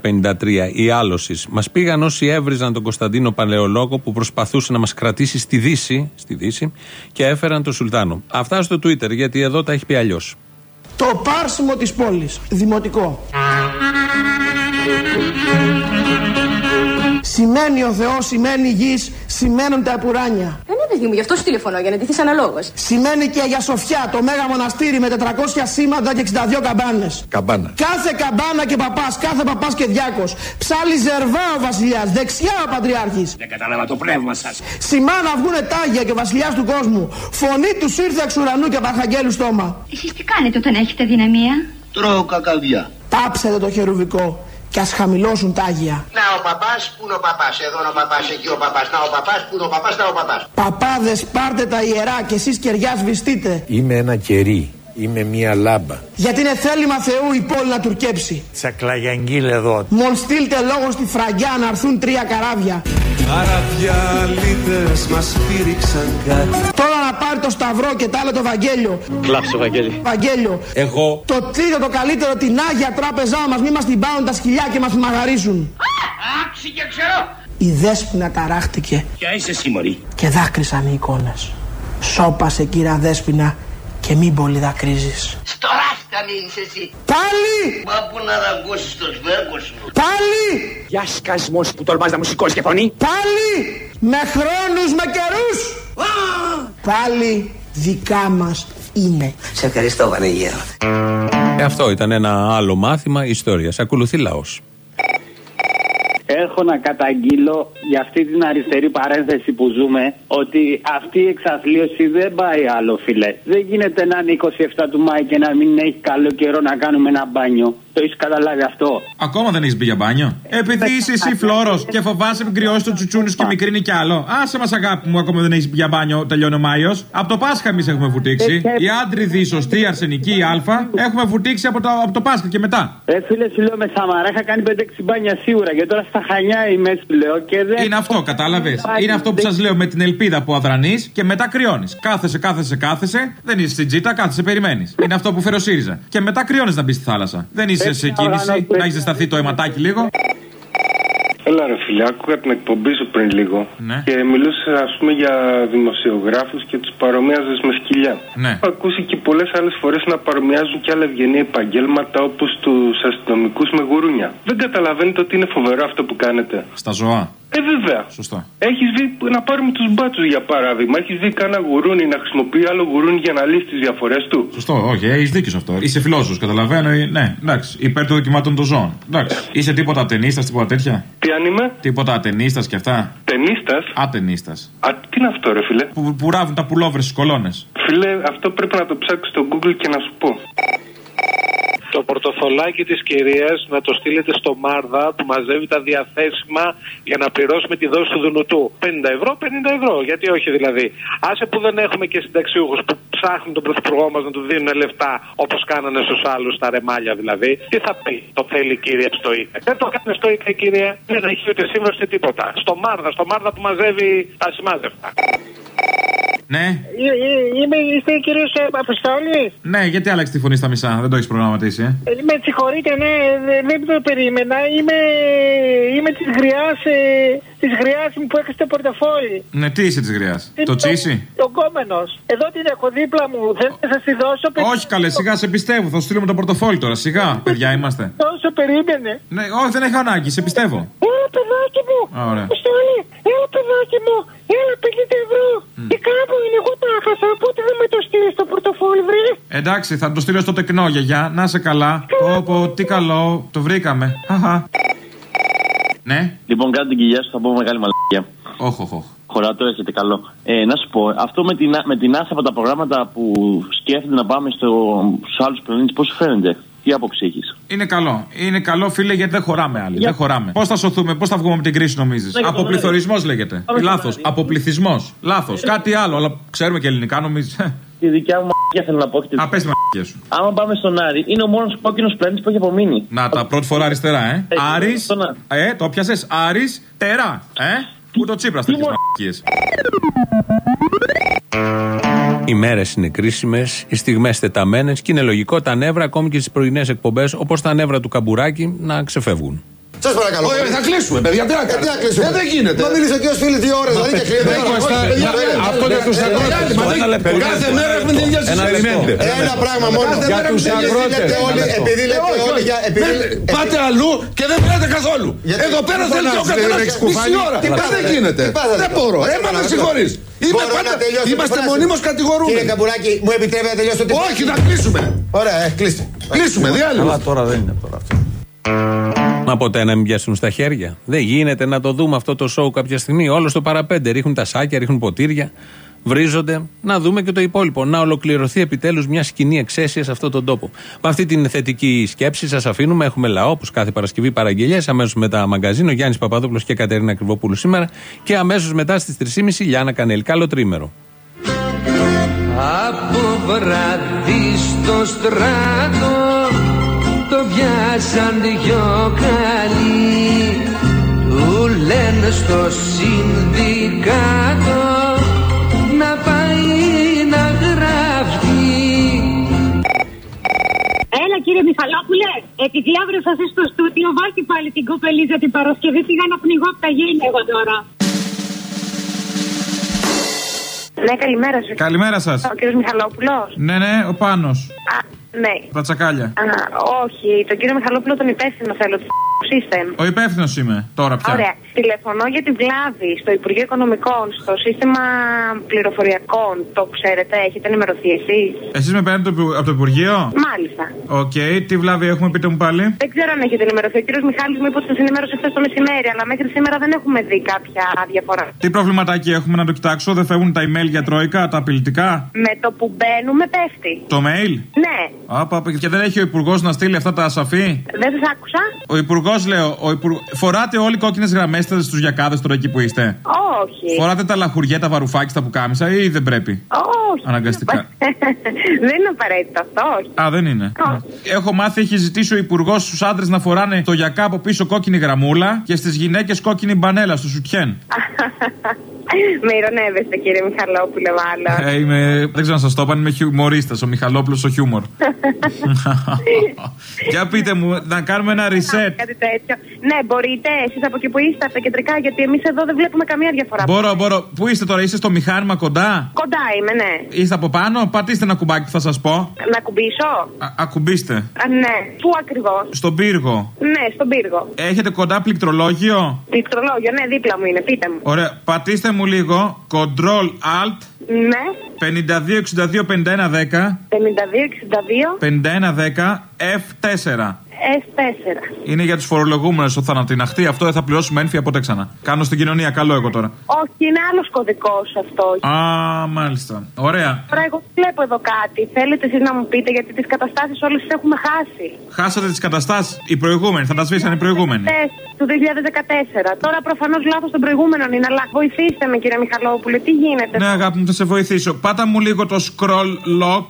1453 η άλωσης. Μας πήγαν όσοι έβριζαν τον Κωνσταντίνο Παλαιολόγο που προσπαθούσε να μας κρατήσει στη Δύση, στη Δύση και έφεραν τον Σουλτάνο. Αυτά στο Twitter γιατί εδώ τα έχει πει αλλιώς. Το πάρσιμο της πόλης. Δημοτικό. Σημαίνει ο Θεός, σημαίνει η γης, σημαίνουν τα επουράνια. Ε, ναι, παιδί μου, γι' αυτό σου τηλεφωνώ, για να ντυθείς αναλόγως. Σημαίνει και Αγία Σοφιά, το μέγα μοναστήρι με 400 σήματα και 62 καμπάνες. Καμπάνα. Κάθε καμπάνα και παπάς, κάθε παπάς και διάκος. Ψάλει ζερβά ο βασιλιάς, δεξιά ο πατριάρχης. Δεν κατάλαβα το πνεύμα σας. Σημά να βγουνε τάγια και βασιλιάς του κόσμου. Φωνή του ήρθε εξ ουρανού και από αρχαγγέλου στόμα. Εσείς τι κάνετε όταν έχετε δυναμία; Τρώω κακαδιά. Πάψετε το χερουβικό και ας χαμηλώσουν τάγια. Να ο παπάς, πού είναι ο παπάς, εδώ είναι ο παπάς, εκεί ο παπάς, να ο παπάς, πού είναι ο παπάς, να ο παπάς. Παπάδες πάρτε τα ιερά και εσείς κεριάς σβηστείτε. Είμαι ένα κερί. Είμαι μία λάμπα. Γιατί είναι θέλημα Θεού η πόλη να τουρκέψει. Τσακλαγιαγγίλ εδώ. Μόλ στείλτε λόγο στη φραγκιά να έρθουν τρία καράβια. Καραβιαλίτες μας πήριξαν κάτι Τώρα να πάρει το σταυρό και τα άλλα το Βαγγέλιο. Κλάψε, Βαγγέλη. Βαγγέλιο. Εγώ. Το τρίτο το καλύτερο την Άγια Τράπεζά μας μη μας την πάρουν τα σκυλιά και μας μαγαρίζουν. Άξι και ξέρω. Η δέσποινα ταράχτηκε Ποια είσαι εσύ μωρή. και δάκρυσαν οι εικόνες. Σώπασε κύρα Δέσποινα και μην πολύ δακρύζεις. Στο ράφταμι είσαι εσύ. Πάλι! Μα πού να δαγκώσεις το σβέρκος σου. Πάλι! Για σκασμός που τολμάς να μου σηκώσεις και φωνή. Πάλι! Με χρόνους, με καιρούς! Πάλι δικά μας είναι. Σε ευχαριστώ Βανεγέρο. Ε, αυτό ήταν ένα άλλο μάθημα ιστορίας. Ακολουθεί λαός. Έχω να καταγγείλω για αυτή την αριστερή παρένθεση που ζούμε ότι αυτή η εξαθλίωση δεν πάει άλλο, φίλε. Δεν γίνεται να είναι 27 του Μάη και να μην έχει καλό καιρό να κάνουμε ένα μπάνιο. Το έχεις καταλάβει αυτό; Ακόμα δεν έχεις μπει για μπάνιο; Επειδή είσαι εσύ φλόρος και φοβάσαι μην κρυώσει το τσουτσούνι και μικρύνει κι άλλο. Άσε μας, αγάπη μου, ακόμα δεν έχεις μπει για μπάνιο, τελειώνει ο Μάιος. Από το Πάσχα εμείς έχουμε βουτήξει. Η άντριδη, η σωστή, η αρσενική, η Α, έχουμε βουτήξει από το, από το Πάσχα και μετά. Ε, φίλε, σου λέω με Σαμαρά είχα κάνει 5-6 μπάνια σίγουρα και τώρα στα χανιά είμαι, σου λέω. Και δεν... Είναι αυτό, κατάλαβες; Είναι αυτό που σας λέω με την ελπίδα που αδρανείς και μετά κρυώνεις. Κάθεσαι, κάθεσαι, κάθεσαι. Δεν είσαι στην τζίτα, κάθεσαι, περιμένεις. Είναι αυτό που φέρω ΣΥΡΙΖΑ. Και μετά κρυώνεις να μπεις στη θάλασσα. Δεν είσαι σε κίνηση, να έχεις ζεσταθεί το αιματάκι λίγο. Έλα ρε φίλε, άκουγα την εκπομπή σου πριν λίγο Ναι. και μιλούσες ας πούμε για δημοσιογράφους και τους παρομοίαζες με σκυλιά. Ναι. Έχω ακούσει και πολλές άλλες φορές να παρομοιάζουν και άλλα ευγενή επαγγέλματα όπως τους αστυνομικούς με γουρούνια. Δεν καταλαβαίνετε ότι είναι φοβερό αυτό που κάνετε. Στα ζωά. Ε, βέβαια. Σωστά. Έχεις δει να πάρουμε τους μπάτσους για παράδειγμα. Έχεις δει κανένα γουρούνι να χρησιμοποιεί άλλο γουρούνι για να λύσει τις διαφορές του; Σωστό, όχι, έχεις δίκιο σε αυτό. Είσαι φιλόσοφος, καταλαβαίνω. ε, Ναι, εντάξει. Υπέρ των δοκιμάτων των ζώων. Εντάξει. Είσαι τίποτα ατενίστας, τίποτα τέτοια; Τι αν είμαι, Τίποτα ατενίστας και αυτά; ταινίστα. Ατενίστας. Α, τι είναι αυτό, ρε φίλε; Που, που ράβουν τα πουλόβρες στις κολόνες. Φίλε, αυτό πρέπει να το ψάξει στο Google και να σου πω. Το πορτοφολάκι της κυρίας να το στείλετε στο Μάρδα που μαζεύει τα διαθέσιμα για να πληρώσουμε τη δόση του Δουνουτού. 50 ευρώ, 50 ευρώ. Γιατί όχι δηλαδή. Άσε που δεν έχουμε και συνταξιούχους που ψάχνουν τον πρωθυπουργό μας να του δίνουν λεφτά όπως κάνανε στους άλλους τα ρεμάλια δηλαδή. Τι θα πει, το θέλει η κυρία στο ΙΚΑ. Δεν το κάνει στο ΙΚΑ η κυρία. Δεν έχει ούτε σύμβαση ούτε τίποτα. Στο Μάρδα, στο Μάρδα που μαζεύει τα σημάζευτα. Ναι, Είμαι, είστε η κυρία Αποστόλη; ναι, γιατί άλλαξε τη φωνή στα μισά. Δεν το έχεις προγραμματίσει, ε; Ε, Με συγχωρείτε, ναι, δε- δεν το περίμενα. Είμαι, είμαι της γριάς της γριάς μου που έχει στο πορτοφόλι. Ναι, τι είσαι της γριάς. Το τσίσι; Ο κόμενος. Εδώ την έχω δίπλα μου. Θέλετε να σας τη δώσω. παιδί; Όχι καλέ, σιγά σε πιστεύω. Θα σου στείλουμε το πορτοφόλι τώρα. Σιγά, παιδιά είμαστε. Τόσο περίμενε. Ναι, όχι, δεν έχω ανάγκη, σε πιστεύω. Έλα, παιδάκι μου. Α, Ωραία. Αποστόλη, έλα, παιδάκι μου. Έλα, 50 ευρώ. Τι κάπου είναι, εγώ τα έχασα. Πότε δεν με το στείλει στο πορτοφόλι, βρε; Εντάξει, θα το στείλω στο τεκνό, γιαγιά. Να σε καλά. Πω, πω, τι καλό. Το βρήκαμε. Χαχα. Ναι. Λοιπόν, κάτω την κοιλιά σου θα πω μεγάλη μαλακία. Όχι, όχι, όχι. Χωρά, το έχετε καλό. Ε, να σου πω, αυτό με την, με την άσα από τα προγράμματα που σκέφτεται να πάμε στο, στους άλλους πλανήτες, πώς σου φαίνεται, τι άποψη έχεις; Είναι καλό. Είναι καλό, φίλε, γιατί δεν χωράμε άλλοι. Δεν χωράμε. Πώς θα σωθούμε, πώς θα βγούμε από την κρίση, νομίζεις; Ναι, Αποπληθωρισμός λέγεται. Λάθος. Αποπληθισμό. Λάθος. Κάτι άλλο, αλλά ξέρουμε και ελληνικά, νομίζεις; Τη δικιά μου μαλακία θέλω να πω. έχετε- Α, πες τη σου. Άμα πάμε στον Άρη, είναι ο μόνος κόκκινος πλανήτης που έχει απομείνει. Να τα πρώτη φορά αριστερά, ε. Άρης. Ε, το πιασε. Άρης, τερά. Ε. Που το τσίπρας τέτοιες μαλακίες. Οι μέρες είναι κρίσιμες, οι στιγμές τεταμένες και είναι λογικό τα νεύρα, ακόμη και στις πρωινές εκπομπές, όπως τα νεύρα του καμπουράκι, να ξεφεύγουν. Σα παρακαλώ. Όχι, θα κλείσουμε, παιδιά. Τι να Ε, κάνουμε. τι να κλείσουμε. Ε, δεν γίνεται. Μα μίλησε και ω φίλοι δύο ώρε. Δηλαδή και κλείνει. δεν είμαστε- Αυτό για τους αγρότες. Ένα λεπτό. Κάθε μέρα έχουμε την ίδια Ένα συζήτηση. λεπτό. Ένα πράγμα μόνο. Κάθε Για μέρα του έχουμε την ίδια αγρότε. συζήτηση. Επειδή λέτε Όχι, όλοι όχι. για. επειδή- Δεν- επειδή- Πάτε αλλού και δεν μιλάτε καθόλου. Γιατί- Εδώ πέρα Τι θέλει ο φωνάζεις, καθένα δεν έχεις μισή κουφάνι. ώρα. Τι Ε, πάθατε. Δεν γίνεται. Τι πάθατε. Δεν μπορώ. Δεν Ε, μα με καταλαβαίνω. συγχωρεί. Είμαι Μπορώ πάντα. να τελειώσω τη Είμαστε φράση. μονίμω Κύριε κατηγορούμενοι. Καμπουράκη, μου επιτρέπει να τελειώσω την Όχι, θα κλείσουμε. Ωραία, ε, κλείστε. Κλείσουμε, διάλειμμα. Αλλά τώρα δεν είναι τώρα αυτό. Μα ποτέ να μην πιάσουν στα χέρια. Δεν γίνεται να το δούμε αυτό το σοου κάποια στιγμή. Όλος στο παραπέντε. Ρίχνουν τα σάκια, ρίχνουν ποτήρια, βρίζονται. Να δούμε και το υπόλοιπο. Να ολοκληρωθεί επιτέλους μια σκηνή εξαίσια σε αυτόν τον τόπο. Με αυτή την θετική σκέψη σας αφήνουμε. Έχουμε λαό, όπως κάθε Παρασκευή παραγγελίε. Αμέσως μετά μαγκαζίνο. Γιάννης Παπαδόπουλος και Κατερίνα Κρυβόπουλου σήμερα. Και αμέσως μετά στις 3.30 Λιάννα Κανέλη. Καλό τρίμερο. Από βράδυ στο στράτο το πιάσαν δυο καλοί του λένε στο συνδικάτο να πάει να γραφτεί Έλα κύριε Μιχαλόπουλε, επειδή αύριο θα είσαι στο στούτιο, βάλτε πάλι την κοπελίζα την Παρασκευή. Πήγα να πνιγώ από τα γένια εγώ τώρα. Ναι, καλημέρα σας. Καλημέρα σας. Ο κύριος Μιχαλόπουλος. Ναι, ναι, ο πάνω. Α, ναι. Τα τσακάλια. Α, όχι, τον κύριο Μιχαλόπουλο τον υπεύθυνο θέλω. System. Ο υπεύθυνος είμαι τώρα πια. Ωραία. Τηλεφωνώ για τη βλάβη στο Υπουργείο Οικονομικών, στο σύστημα πληροφοριακών. Το ξέρετε, έχετε ενημερωθεί εσείς; Εσείς με παίρνετε το- από το Υπουργείο; Μάλιστα. Οκ, τι βλάβη έχουμε, πείτε μου πάλι; Δεν ξέρω αν έχετε ενημερωθεί. Ο κύριος Μιχάλης μου είπε ότι σας ενημέρωσε χθες το μεσημέρι, αλλά μέχρι σήμερα δεν έχουμε δει κάποια διαφορά. Τι προβληματάκι έχουμε να το κοιτάξω, δεν φεύγουν τα email για τρόικα, τα απειλητικά; Με το που μπαίνουμε πέφτει. Το mail; Ναι, Άπα, και δεν έχει ο Υπουργός να στείλει αυτά τα ασαφή. δεν σας άκουσα. Ο Υπουργός, λέω, ο υπουργ... φοράτε όλοι κόκκινες γραμμές στους γιακάδες τώρα εκεί που είστε. Όχι. Φοράτε τα λαχουριέ, τα βαρουφάκια, τα πουκάμισα ή δεν πρέπει; Όχι. Αναγκαστικά. δεν είναι απαραίτητο αυτό, όχι. Α, δεν είναι. Έχω μάθει, έχει ζητήσει ο Υπουργός στους άντρες να φοράνε το γιακά από πίσω κόκκινη γραμμούλα και στις γυναίκες κόκκινη μπανέλα στο σουτιέν. Με ηρωνεύεστε, κύριε Μιχαλόπουλε, μάλλον. Ε, είμαι, δεν ξέρω να σας το είπα, είμαι χιουμορίστας, ο Μιχαλόπουλος ο χιούμορ. Για πείτε μου, να κάνουμε ένα reset. Κάτι τέτοιο. Ναι, μπορείτε εσείς από εκεί που είστε, από τα κεντρικά, γιατί εμείς εδώ δεν βλέπουμε καμία διαφορά. Μπορώ, μπορώ. Πού είστε τώρα, είστε στο μηχάνημα κοντά; Κοντά είμαι, ναι. Είστε από πάνω, πατήστε ένα κουμπάκι που θα σας πω. Να κουμπίσω; Α, ακουμπήστε. Α, ναι. Πού ακριβώς; Στον πύργο. Ναι, στον πύργο. Έχετε κοντά πληκτρολόγιο; Πληκτρολόγιο, ναι, δίπλα μου είναι, πείτε μου. Ωραία, πατήστε μου λίγο. Control Alt Ναι, 52 62 51 10 52-62 51 10 F4. S4. Είναι για τους φορολογούμενους ότι θα ανατιναχθεί αυτό, δεν θα πληρώσουμε ένφια ποτέ ξανά. Κάνω στην κοινωνία, καλό εγώ τώρα. Όχι, είναι άλλος κωδικός αυτό. Α, μάλιστα. Ωραία. Τώρα εγώ βλέπω εδώ κάτι. Θέλετε εσείς να μου πείτε γιατί τις καταστάσεις όλες τις έχουμε χάσει; Χάσατε τις καταστάσεις. Οι προηγούμενοι, θα τα σβήσαν οι προηγούμενοι. Χθες, του 2014. Τώρα προφανώς λάθος των προηγούμενων είναι, αλλά βοηθήστε με κύριε Μιχαλόπουλε, τι γίνεται; Ναι, αγάπη μου, θα σε βοηθήσω. Πάτα μου λίγο το scroll lock.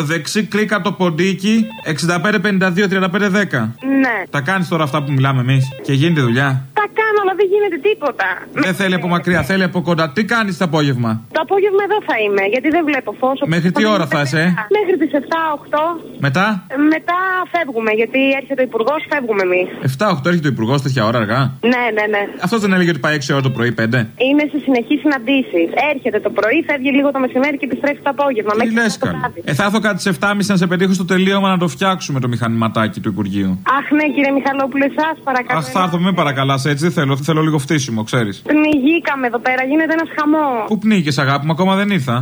Δεξί κλίκα το ποντίκι 65-52-35-10. Ναι. Τα κάνεις τώρα αυτά που μιλάμε εμείς και γίνεται δουλειά. Τα κάνω, αλλά δεν γίνεται τίποτα. Δεν θέλει από μακριά, θέλει από κοντά. Τι κάνεις το απόγευμα; Το απόγευμα εδώ θα είμαι, γιατί δεν βλέπω φως. Μέχρι τι ώρα θα είσαι, ε; Μέχρι τις 7-8. Μετά; Μετά φεύγουμε, γιατί έρχεται ο υπουργός, φεύγουμε εμείς. 7-8 έρχεται ο υπουργός τέτοια ώρα αργά; Ναι, ναι, ναι. Αυτός δεν έλεγε ότι πάει 6 ώρα το πρωί, 5. Είναι σε συνεχείς συναντήσεις. Έρχεται το πρωί, φεύγει λίγο το μεσημέρι και επιστρέφει το απόγευμα. Τι Μέχρι λες, το καλά. βράδυ. Ε, θα έρθω κάτι στι 7.30 να σε πετύχω στο τελείωμα να το φτιάξουμε το μηχανηματάκι του Υπουργείου. Αχ, ναι, κύριε Μιχαλόπουλε, εσά παρακαλώ. Αχ, θα έρθω, με παρακαλάς έτσι, δεν θέλω. Θέλω λίγο φτύσιμο, ξέρεις. Πνιγήκαμε εδώ πέρα, γίνεται ένας χαμός. Πού πνίγε, αγάπη μου, ακόμα δεν ήρθα.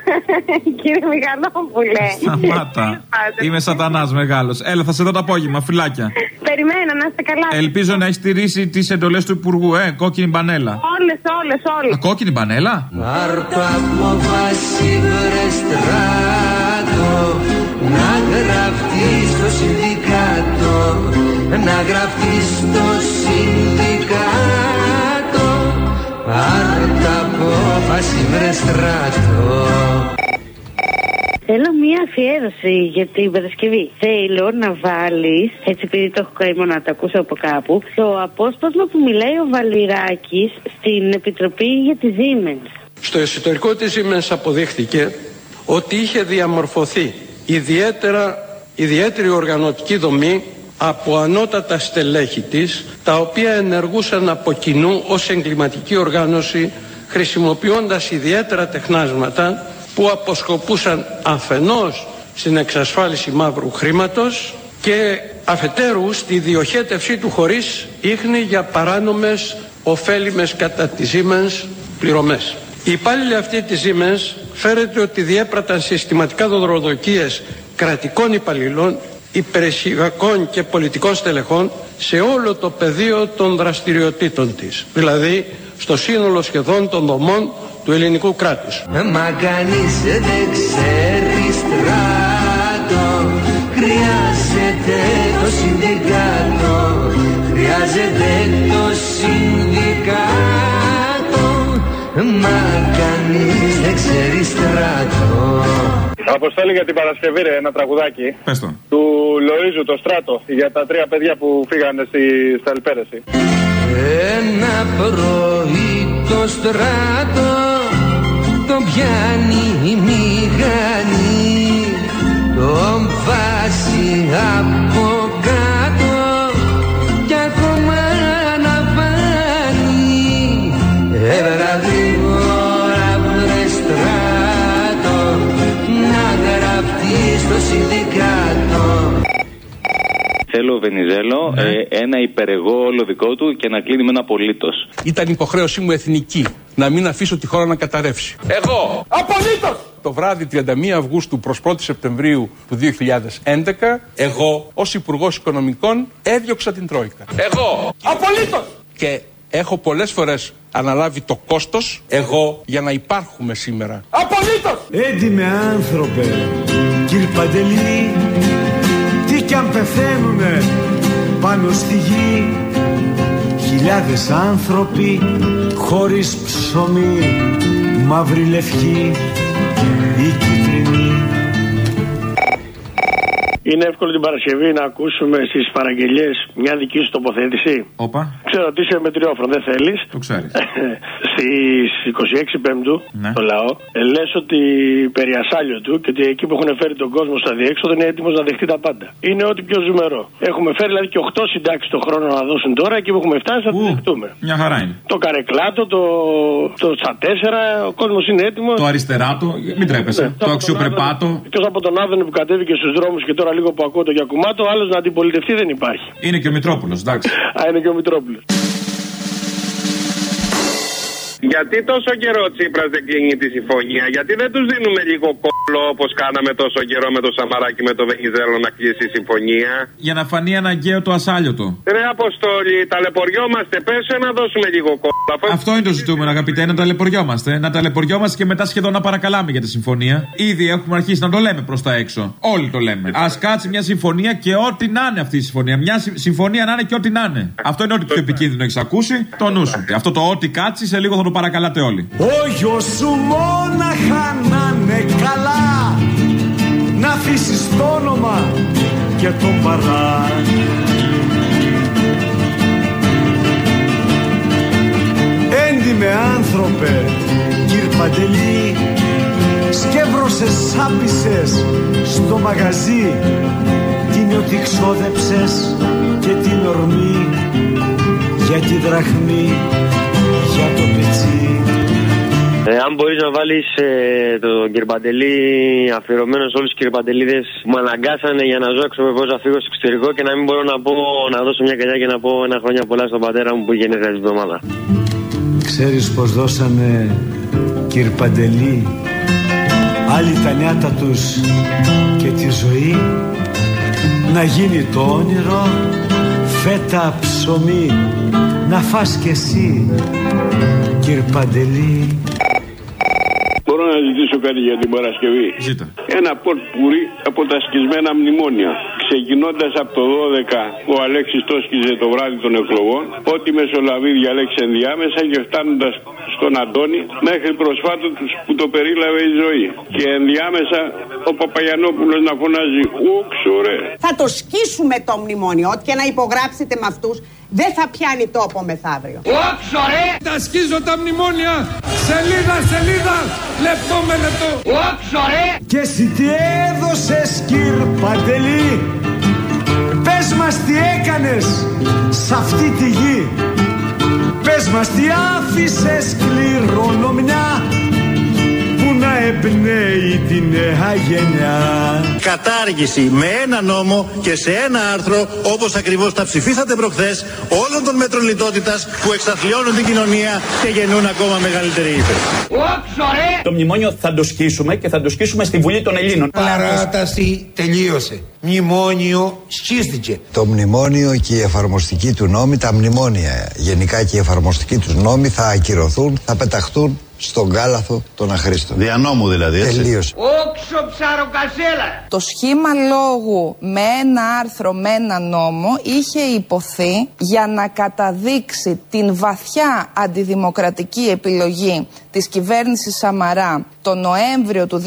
κύριε Μιχαλόπουλε. Σταμάτα. Είμαι σατανάς μεγάλος. Έλα, θα σε δω το απόγευμα, φυλάκια. Περιμένω να είστε καλά. Ελπίζω να έχεις τηρήσει τις εντολές του Υπουργού, ε, κόκκινη μπανέλα. Όλες, όλες, όλες. Α, κόκκινη μπανέλα; Πάρτα απόφαση βρε στράτο Να γραφτείς στο συνδικάτο Να γραφτείς στο Πάρτα απόφαση βρε στράτο Θέλω μία αφιέρωση για την Παρασκευή. Θέλω να βάλεις, έτσι επειδή το έχω καημό να το ακούσω από κάπου, το απόσπασμα που μιλάει ο Βαλιράκη στην Επιτροπή για τη Siemens. Στο εσωτερικό της Siemens αποδείχθηκε ότι είχε διαμορφωθεί ιδιαίτερα, ιδιαίτερη οργανωτική δομή από ανώτατα στελέχη της, τα οποία ενεργούσαν από κοινού ως εγκληματική οργάνωση χρησιμοποιώντας ιδιαίτερα τεχνάσματα που αποσκοπούσαν αφενός στην εξασφάλιση μαύρου χρήματος και αφετέρου στη διοχέτευσή του χωρίς ίχνη για παράνομες ωφέλιμες κατά τη Siemens πληρωμές. Οι υπάλληλοι αυτοί της Siemens φέρεται ότι διέπραταν συστηματικά δοδροδοκίες κρατικών υπαλληλών, υπηρεσιακών και πολιτικών στελεχών σε όλο το πεδίο των δραστηριοτήτων της, δηλαδή στο σύνολο σχεδόν των δομών του ελληνικού κράτους. Μα κανείς δεν ξέρει στράτο Χρειάζεται το συνδικάτο Χρειάζεται το συνδικάτο Μα κανείς δεν ξέρει στράτο Αποστόλη για την Παρασκευή, ρε, ένα τραγουδάκι. Πες το. Του Λοίζου, το στράτο, για τα τρία παιδιά που φύγανε στη, στα Ελπέρεση. Ένα πρωί το στράτο το πιάνει η μηχανή τον βάζει από κάτω κι ακόμα να πάνει στο συνδικάτο. Θέλω Βενιζέλο, ναι. ε, ένα υπερεγό δικό του και να κλείνει με ένα απολύτως. Ήταν υποχρέωσή μου εθνική να μην αφήσω τη χώρα να καταρρεύσει. Εγώ! Απολύτως! Το βράδυ 31 Αυγούστου προς 1 Σεπτεμβρίου του 2011, εγώ ως Υπουργός Οικονομικών έδιωξα την Τρόικα. Εγώ! Απολύτως! Και έχω πολλές φορές αναλάβει το κόστος εγώ για να υπάρχουμε σήμερα. Απολύτως! Έντιμε άνθρωπε, κύριε Παντελή, τι κι αν πεθαίνουνε πάνω στη γη. Χιλιάδες άνθρωποι χωρίς ψωμί, μαύρη λευκή Είναι εύκολο την Παρασκευή να ακούσουμε στις παραγγελίες μια δική σου τοποθέτηση. Όπα. Ξέρω ότι είσαι μετριόφρον, δεν θέλεις. Το ξέρεις. Στις 26 Πέμπτου, Ναι. το λαό, λες ότι περί ασάλιο του και ότι εκεί που έχουν φέρει τον κόσμο στα διέξοδο είναι έτοιμος να δεχτεί τα πάντα. Είναι ό,τι πιο ζουμερό. Έχουμε φέρει δηλαδή και 8 συντάξεις το χρόνο να δώσουν τώρα, εκεί που έχουμε φτάσει θα το δεχτούμε. Μια χαρά είναι. Το καρεκλάτο, το, το τσα 4, ο κόσμος είναι έτοιμος. Το αριστεράτο, μην τρέπεσαι. το αξιοπρεπάτο. Εκτός από τον Άδωνη που κατέβηκε στους δρόμους και τώρα λίγο που ακούω το Γιακουμάτο, άλλος να αντιπολιτευτεί δεν υπάρχει. Είναι και ο Μητρόπουλος, εντάξει. Α, είναι και ο Μητρόπουλος. Γιατί τόσο καιρό ο Τσίπρας δεν κλείνει τη συμφωνία, Γιατί δεν τους δίνουμε λίγο κόλλο όπως κάναμε τόσο καιρό με το Σαμαράκι με το Βενιζέλο να κλείσει η συμφωνία; Για να φανεί αναγκαίο το ασάλιωτο. Ρε Αποστόλη, ταλαιπωριόμαστε. Πες να δώσουμε λίγο κόλλο. Αφού- Αυτό είναι το ζητούμενο, αγαπητέ, να ταλαιπωριόμαστε. Να ταλαιπωριόμαστε και μετά σχεδόν να παρακαλάμε για τη συμφωνία. Ήδη έχουμε αρχίσει να το λέμε προς τα έξω. Όλοι το λέμε. Α κάτσει μια συμφωνία και ό,τι να είναι αυτή η συμφωνία. Μια συ- συμφωνία να είναι και ό,τι να είναι. Αυτό είναι ό,τι πιο επικίνδυνο έχεις ακούσει. Το νου σου. Αυτό το ό,τι κάτσει σε λίγο θα το παρακαλάτε όλοι. Ο γιος σου μόναχα να είναι καλά. Να αφήσεις το όνομα και τον παρά Έντιμε άνθρωπε κύριε Παντελή Σκεύρωσες σάπισες στο μαγαζί Την ότι ξόδεψες και την ορμή Για τη δραχμή, για το πετσί Ε, αν μπορείς να βάλεις ε, τον Κυρπαντελή αφιερωμένος σε όλους τους Κυρπαντελίδες που με αναγκάσανε για να ζω έξω με να φύγω στο εξωτερικό και να μην μπορώ να πω να δώσω μια καλιά και να πω ένα χρόνια πολλά στον πατέρα μου που είχε γενέθλια την εβδομάδα. Ξέρεις πως δώσανε κύρ Παντελή Άλλοι τα νιάτα τους και τη ζωή Να γίνει το όνειρο; Φέτα ψωμί Να φας κι εσύ κύρ Παντελή Μπορώ να ζητήσω κάτι για την Παρασκευή. Ζήτα. Ένα πορτ πουρί από τα σκισμένα μνημόνια. Ξεκινώντας από το 12, ο Αλέξης το σκιζε το βράδυ των εκλογών. Ό,τι μεσολαβεί διαλέξει ενδιάμεσα και φτάνοντας στον Αντώνη μέχρι προσφάτως τους που το περίλαβε η ζωή. Και ενδιάμεσα ο Παπαγιανόπουλος να φωνάζει Ούξο ρε. Θα το σκίσουμε το μνημόνιο. Ό,τι και να υπογράψετε με αυτούς, δεν θα πιάνει τόπο μεθαύριο. Όξο ρε! Τα σκίζω τα μνημόνια! Σελίδα, σελίδα! Λεπτό με λεπτό! Όξο ρε! Και εσύ τι έδωσες κύρ Παντελή; Πες μας τι έκανες σ' αυτή τη γη Πες μας τι άφησες κληρονομιά Που να εμπνέει τη νέα γενιά Κατάργηση με ένα νόμο και σε ένα άρθρο, όπως ακριβώς τα ψηφίσατε προχθές, όλων των μέτρων λιτότητας που εξαθλιώνουν την κοινωνία και γεννούν ακόμα μεγαλύτερη ύφεση. Το μνημόνιο θα το σκίσουμε και θα το σκίσουμε στη Βουλή των Ελλήνων. Παράταση τελείωσε. Μνημόνιο σκίστηκε. Το μνημόνιο και η εφαρμοστική του νόμη, τα μνημόνια γενικά και η εφαρμοστική τους νόμη θα ακυρωθούν, θα πεταχτούν στον κάλαθο των αχρήστων. Δια νόμου δηλαδή, έτσι. Τελείωσε. Όξο ψαροκασέλα! Το σχήμα λόγου με ένα άρθρο, με ένα νόμο, είχε υποθεί για να καταδείξει την βαθιά αντιδημοκρατική επιλογή της κυβέρνησης Σαμαρά το Νοέμβριο του 2012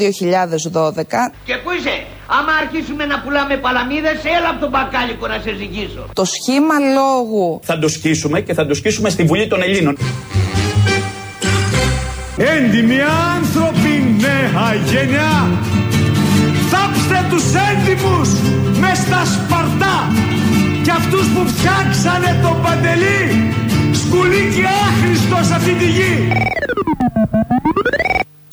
Και πού είσαι, άμα αρχίσουμε να πουλάμε παλαμίδες, έλα από τον μπακάλικο να σε ζυγίσω. το σχήμα λόγου Θα το σκίσουμε και θα το σκίσουμε στη Βουλή των Ελλήνων. Έντιμοι άνθρωποι νέα γενιά Θάψτε τους έντιμους μες στα Σπαρτά Και αυτούς που φτιάξανε τον Παντελή Σκουλίκι άχρηστος σε αυτή τη γη